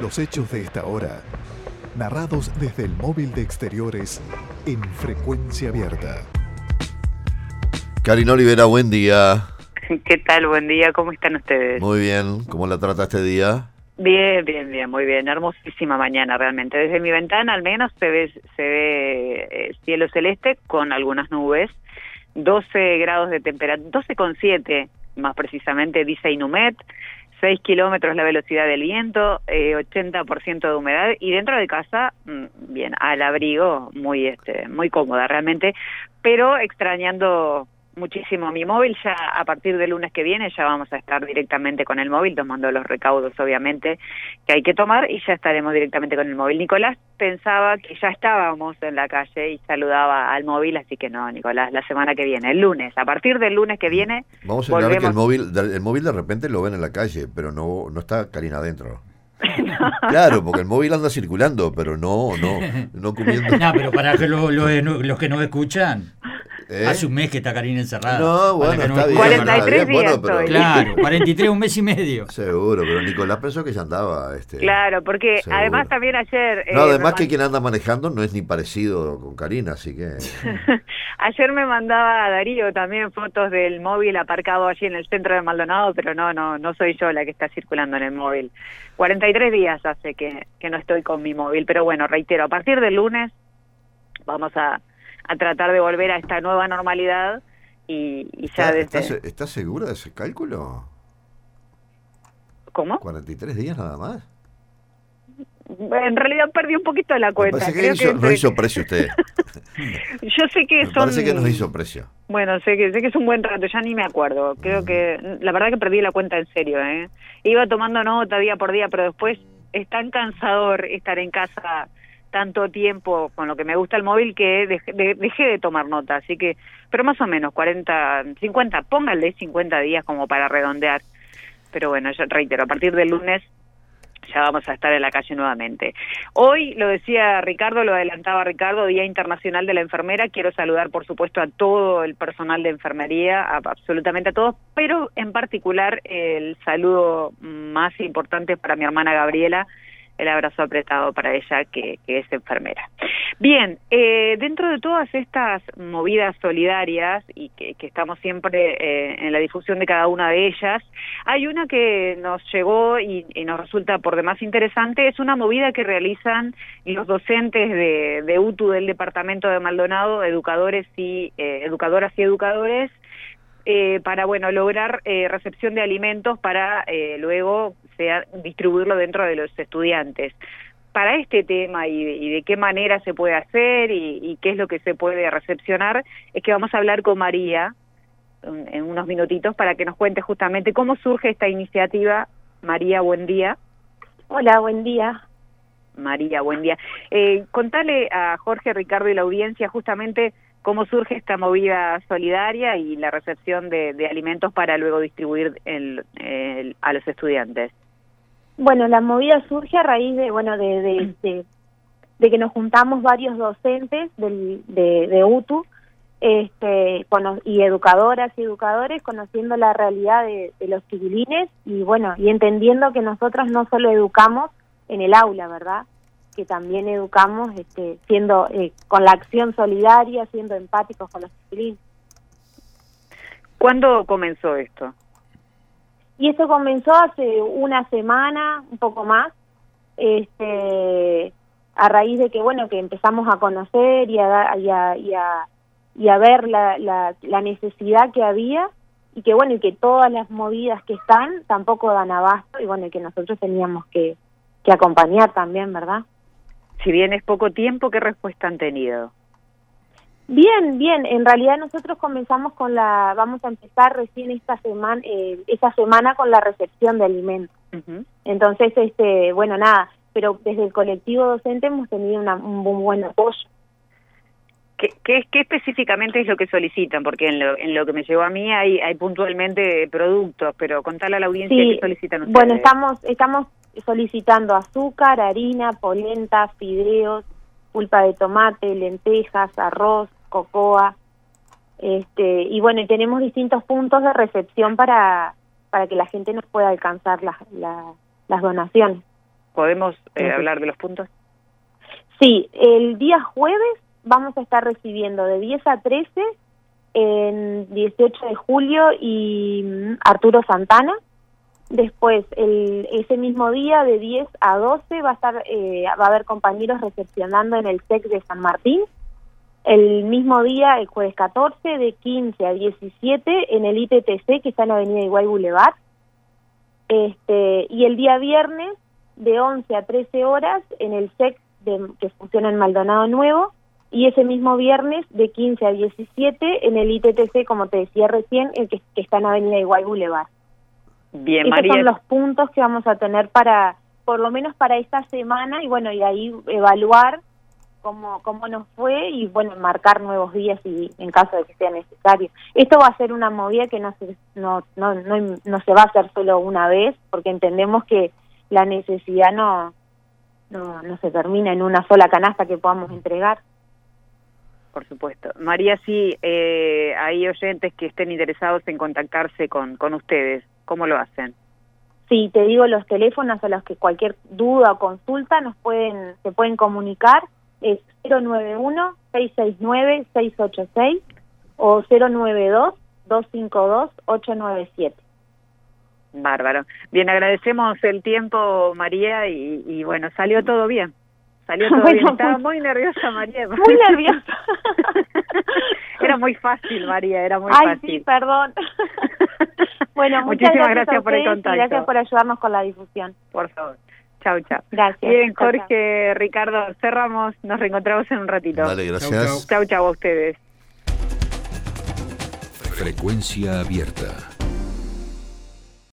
Los hechos de esta hora, narrados desde el móvil de exteriores en frecuencia abierta. Karina Olivera, buen día. ¿Qué tal? Buen día, ¿cómo están ustedes? Muy bien, ¿cómo la trata este día? Bien, bien, bien, muy bien. Hermosísima mañana realmente. Desde mi ventana al menos se ve, se ve eh, cielo celeste con algunas nubes. 12 grados de temperatura, 12,7 más precisamente, dice Inumet. 6 kilómetros la velocidad del viento, eh, 80% de humedad y dentro de casa, mm, bien, al abrigo, muy, este, muy cómoda realmente, pero extrañando muchísimo mi móvil. Ya a partir del lunes que viene ya vamos a estar directamente con el móvil, tomando los recaudos obviamente que hay que tomar y ya estaremos directamente con el móvil. Nicolás pensaba que ya estábamos en la calle y saludaba al móvil, así que no, Nicolás, la semana que viene, el lunes, a partir del lunes que viene. Vamos a ver que el móvil, el móvil de repente lo ven en la calle, pero no, no está Karina adentro. Claro, porque el móvil anda circulando, pero no, no, no comiendo. No, pero para que los que no escuchan, ¿Eh? Hace un mes que está Karina encerrada. No, bueno, está bien. 43 días pero... Claro, 43, un mes y medio. Seguro, pero Nicolás pensó que ya andaba. Este, claro, porque además también ayer... No, eh, además que quien anda manejando no es ni parecido con Karina, así que... ayer me mandaba Darío también fotos del móvil aparcado allí en el centro de Maldonado, pero no, no, no soy yo la que está circulando en el móvil. 43 días hace que, que no estoy con mi móvil, pero bueno, reitero, a partir del lunes vamos a a tratar de volver a esta nueva normalidad y, ya ¿Estás, ¿Estás segura de ese cálculo? ¿Cómo? 43 días nada más. En realidad perdí un poquito de la cuenta. que no hizo precio usted. Yo sé que son. Parece que nos hizo precio. Bueno, sé que sé que es un buen rato, ya ni me acuerdo. Creo que la verdad que perdí la cuenta en serio, ¿eh? Iba tomando nota día por día, pero después es tan cansador estar en casa tanto tiempo con lo que me gusta el móvil que dejé de, tomar nota, así que, pero más o menos 40, 50, póngale 50 días como para redondear. Pero bueno, yo reitero, a partir del lunes ya vamos a estar en la calle nuevamente. Hoy, lo decía Ricardo, lo adelantaba Ricardo, Día Internacional de la Enfermera. Quiero saludar, por supuesto, a todo el personal de enfermería, absolutamente a todos, pero en particular el saludo más importante para mi hermana Gabriela, el abrazo apretado para ella que, es enfermera. Bien, eh, dentro de todas estas movidas solidarias y que, estamos siempre eh, en la difusión de cada una de ellas, hay una que nos llegó y, nos resulta por demás interesante, es una movida que realizan los docentes de, UTU del departamento de Maldonado, educadores y eh, educadoras y educadores, para bueno lograr recepción de alimentos para luego distribuirlo dentro de los estudiantes. Para este tema y de, qué manera se puede hacer y, qué es lo que se puede recepcionar, es que vamos a hablar con María en, unos minutitos para que nos cuente justamente cómo surge esta iniciativa. María, buen día. Hola, buen día. María, buen día. Eh, contale a Jorge, Ricardo y la audiencia justamente cómo surge esta movida solidaria y la recepción de, alimentos para luego distribuir a los estudiantes. Bueno, la movida surge a raíz de, bueno, de, de, que nos juntamos varios docentes del, de, de UTU este, y educadoras y educadores conociendo la realidad de, los civilines y bueno, y entendiendo que nosotros no solo educamos en el aula, ¿verdad? Que también educamos este, siendo eh, con la acción solidaria, siendo empáticos con los civilines. ¿Cuándo comenzó esto? Y eso comenzó hace una semana, un poco más, este, a raíz de que, bueno, que empezamos a conocer y a, y a, y a, ver la, la, necesidad que había y que, bueno, y que todas las movidas que están tampoco dan abasto y, bueno, y que nosotros teníamos que, que acompañar también, ¿verdad? Si bien es poco tiempo, ¿qué respuesta han tenido? Bien, bien. En realidad nosotros comenzamos con la, vamos a empezar recién esta semana, eh, esta semana con la recepción de alimentos. Entonces, este, bueno, nada. Pero desde el colectivo docente hemos tenido un buen apoyo. ¿Qué, qué, qué específicamente es lo que solicitan? Porque en lo, en lo que me llegó a mí hay, hay puntualmente productos, pero contarle a la audiencia qué solicitan ustedes. Bueno, estamos, estamos solicitando azúcar, harina, polenta, fideos, pulpa de tomate, lentejas, arroz, cocoa, este, y bueno, tenemos distintos puntos de recepción para, para que la gente nos pueda alcanzar las, las donaciones. ¿Podemos eh, hablar de los puntos? Sí, el día jueves vamos a estar recibiendo de 10 a 13 en 18 de julio y mm, Arturo Santana. Después, el, ese mismo día, de 10 a 12, va a, estar, eh, va a haber compañeros recepcionando en el SEC de San Martín. El mismo día, el jueves 14, de 15 a 17, en el ITTC, que está en la avenida Iguay Boulevard. Este, y el día viernes, de 11 a 13 horas, en el SEC de, que funciona en Maldonado Nuevo. Y ese mismo viernes, de 15 a 17, en el ITTC, como te decía recién, el que, que está en avenida Iguay Boulevard. Bien, María. son los puntos que vamos a tener para, por lo menos para esta semana, y bueno, y ahí evaluar cómo, cómo nos fue y bueno, marcar nuevos días y en caso de que sea necesario. Esto va a ser una movida que no se, no, no, no, no se va a hacer solo una vez, porque entendemos que la necesidad no, no, no se termina en una sola canasta que podamos entregar. Por supuesto. María, sí, eh, hay oyentes que estén interesados en contactarse con, con ustedes. ¿Cómo lo hacen? Sí, te digo los teléfonos a los que cualquier duda o consulta nos pueden, se pueden comunicar. Es 091-669-686 o 092-252-897. Bárbaro. Bien, agradecemos el tiempo, María, y, y bueno, salió todo bien. Salió todo Bueno, bien. Estaba muy- muy nerviosa, María. Muy nerviosa. era muy fácil, María, era muy Ay, fácil. sí, perdón. bueno, muchas Muchísimas gracias, gracias a por el ustedes y contacto. gracias por ayudarnos con la difusión. Por favor. Chau, chau. Gracias. Bien, Chau, chau. Jorge, Ricardo, cerramos. Nos reencontramos en un ratito. Dale, gracias. Chau, chau a ustedes. Frecuencia abierta.